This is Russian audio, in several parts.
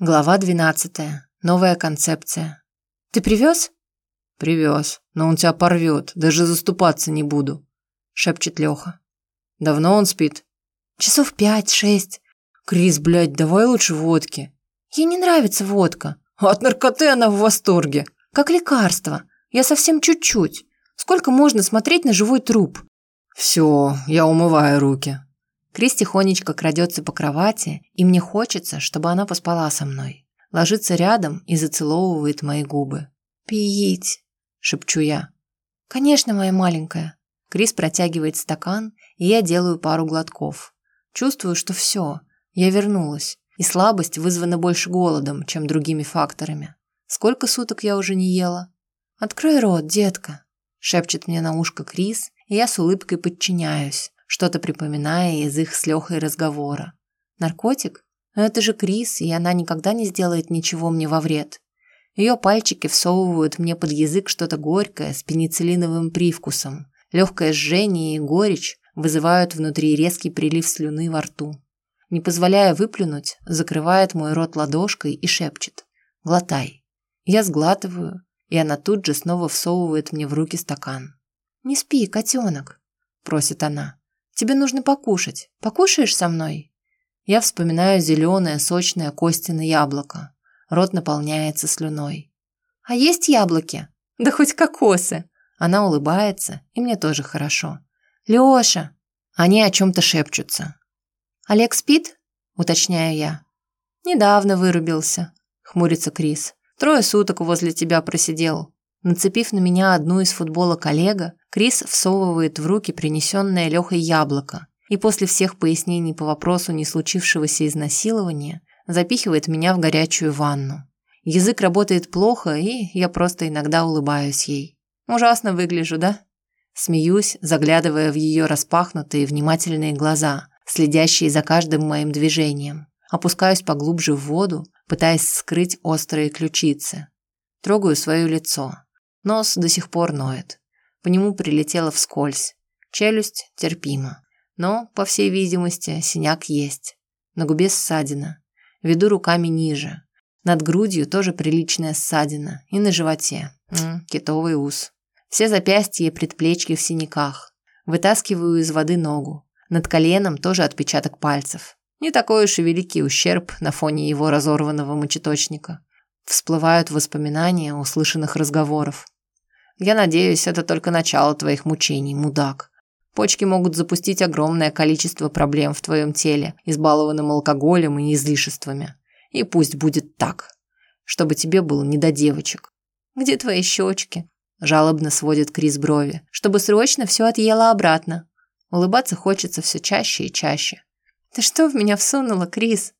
Глава 12. Новая концепция. Ты привез? Привез, но он тебя порвет, даже заступаться не буду, шепчет Леха. Давно он спит? Часов пять-шесть. Крис, блядь, давай лучше водки. Ей не нравится водка. От наркоты она в восторге. Как лекарство. Я совсем чуть-чуть. Сколько можно смотреть на живой труп? Все, я умываю руки. Крис тихонечко крадется по кровати, и мне хочется, чтобы она поспала со мной. Ложится рядом и зацеловывает мои губы. «Пить!» – шепчу я. «Конечно, моя маленькая». Крис протягивает стакан, и я делаю пару глотков. Чувствую, что все, я вернулась, и слабость вызвана больше голодом, чем другими факторами. Сколько суток я уже не ела? «Открой рот, детка!» – шепчет мне на ушко Крис, и я с улыбкой подчиняюсь, что-то припоминая из их с Лехой разговора. Наркотик? Это же Крис, и она никогда не сделает ничего мне во вред. Ее пальчики всовывают мне под язык что-то горькое с пенициллиновым привкусом. Легкое жжение и горечь вызывают внутри резкий прилив слюны во рту. Не позволяя выплюнуть, закрывает мой рот ладошкой и шепчет «Глотай». Я сглатываю, и она тут же снова всовывает мне в руки стакан. «Не спи, котенок», – просит она. Тебе нужно покушать. Покушаешь со мной?» Я вспоминаю зеленое, сочное Костино яблоко. Рот наполняется слюной. «А есть яблоки?» «Да хоть кокосы!» Она улыбается, и мне тоже хорошо. «Леша!» Они о чем-то шепчутся. «Олег спит?» – уточняю я. «Недавно вырубился», – хмурится Крис. «Трое суток возле тебя просидел. Нацепив на меня одну из футболок Олега, Крис всовывает в руки принесенное Лехой яблоко и после всех пояснений по вопросу не случившегося изнасилования запихивает меня в горячую ванну. Язык работает плохо, и я просто иногда улыбаюсь ей. Ужасно выгляжу, да? Смеюсь, заглядывая в ее распахнутые внимательные глаза, следящие за каждым моим движением. Опускаюсь поглубже в воду, пытаясь скрыть острые ключицы. Трогаю свое лицо. Нос до сих пор ноет. По нему прилетело вскользь. Челюсть терпима. Но, по всей видимости, синяк есть. На губе ссадина. Веду руками ниже. Над грудью тоже приличная ссадина. И на животе. М -м, китовый ус. Все запястья и предплечья в синяках. Вытаскиваю из воды ногу. Над коленом тоже отпечаток пальцев. Не такой уж и великий ущерб на фоне его разорванного мочеточника. Всплывают воспоминания услышанных разговоров. Я надеюсь, это только начало твоих мучений, мудак. Почки могут запустить огромное количество проблем в твоем теле, избалованным алкоголем и излишествами. И пусть будет так, чтобы тебе было не до девочек. Где твои щечки? Жалобно сводит Крис брови, чтобы срочно все отъела обратно. Улыбаться хочется все чаще и чаще. Ты что в меня всунула, Крис?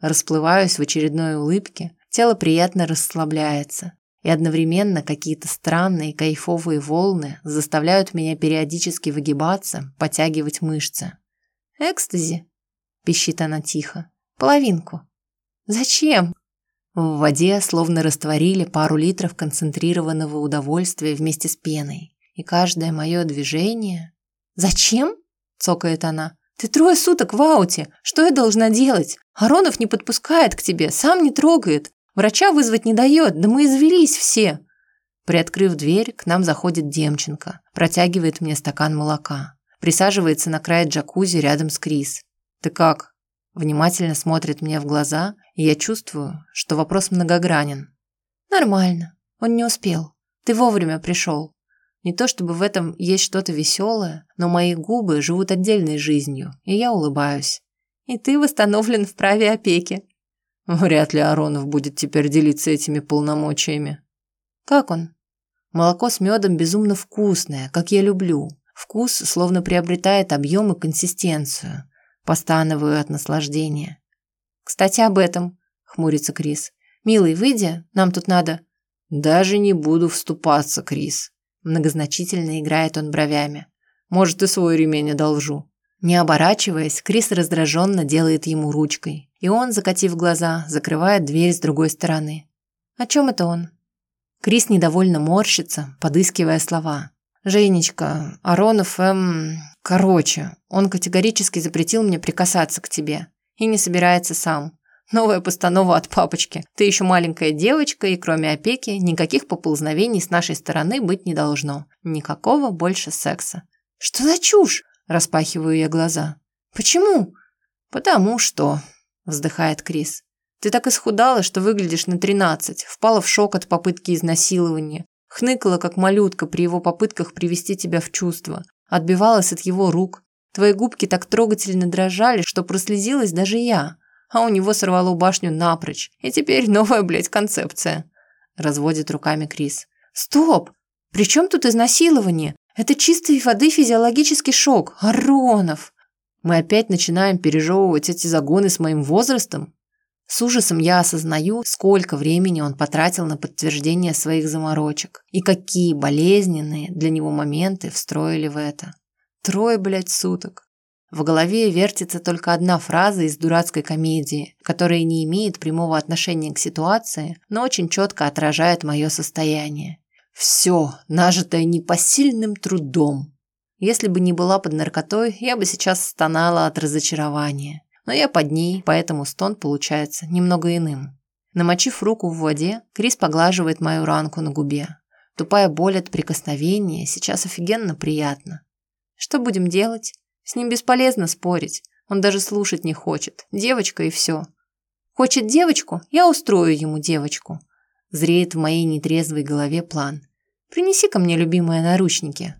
Расплываюсь в очередной улыбке, тело приятно расслабляется и одновременно какие-то странные кайфовые волны заставляют меня периодически выгибаться, потягивать мышцы. «Экстази?» – пищит она тихо. «Половинку». «Зачем?» В воде словно растворили пару литров концентрированного удовольствия вместе с пеной. И каждое мое движение... «Зачем?» – цокает она. «Ты трое суток в ауте. Что я должна делать? Аронов не подпускает к тебе, сам не трогает. Врача вызвать не дает, да мы извелись все. Приоткрыв дверь, к нам заходит Демченко, протягивает мне стакан молока. Присаживается на край джакузи рядом с Крис. «Ты как?» Внимательно смотрит мне в глаза, и я чувствую, что вопрос многогранен. «Нормально. Он не успел. Ты вовремя пришел. Не то чтобы в этом есть что-то веселое, но мои губы живут отдельной жизнью, и я улыбаюсь. И ты восстановлен в праве опеки. Вряд ли Аронов будет теперь делиться этими полномочиями. Как он? Молоко с медом безумно вкусное, как я люблю. Вкус словно приобретает объем и консистенцию. Постановую от наслаждения. Кстати, об этом, хмурится Крис. Милый, выйди, нам тут надо. Даже не буду вступаться, Крис. Многозначительно играет он бровями. Может, и свой ремень одолжу. Не оборачиваясь, Крис раздраженно делает ему ручкой, и он, закатив глаза, закрывает дверь с другой стороны. О чем это он? Крис недовольно морщится, подыскивая слова. «Женечка, Аронов, эм... Короче, он категорически запретил мне прикасаться к тебе. И не собирается сам. Новая постанова от папочки. Ты еще маленькая девочка, и кроме опеки никаких поползновений с нашей стороны быть не должно. Никакого больше секса. Что за чушь? Распахиваю я глаза. Почему? Потому что, вздыхает Крис. Ты так исхудала, что выглядишь на тринадцать, впала в шок от попытки изнасилования, хныкала, как малютка при его попытках привести тебя в чувство, отбивалась от его рук. Твои губки так трогательно дрожали, что прослезилась даже я а у него сорвало башню напрочь. И теперь новая, блядь, концепция. Разводит руками Крис. Стоп! При чем тут изнасилование? Это чистой воды физиологический шок. Аронов! Мы опять начинаем пережевывать эти загоны с моим возрастом? С ужасом я осознаю, сколько времени он потратил на подтверждение своих заморочек и какие болезненные для него моменты встроили в это. Трое, блядь, суток. В голове вертится только одна фраза из дурацкой комедии, которая не имеет прямого отношения к ситуации, но очень четко отражает мое состояние. Все, нажитое непосильным трудом. Если бы не была под наркотой, я бы сейчас стонала от разочарования. Но я под ней, поэтому стон получается немного иным. Намочив руку в воде, Крис поглаживает мою ранку на губе. Тупая боль от прикосновения сейчас офигенно приятно. Что будем делать? С ним бесполезно спорить. Он даже слушать не хочет. Девочка и все. Хочет девочку? Я устрою ему девочку. Зреет в моей нетрезвой голове план. Принеси ко мне любимые наручники.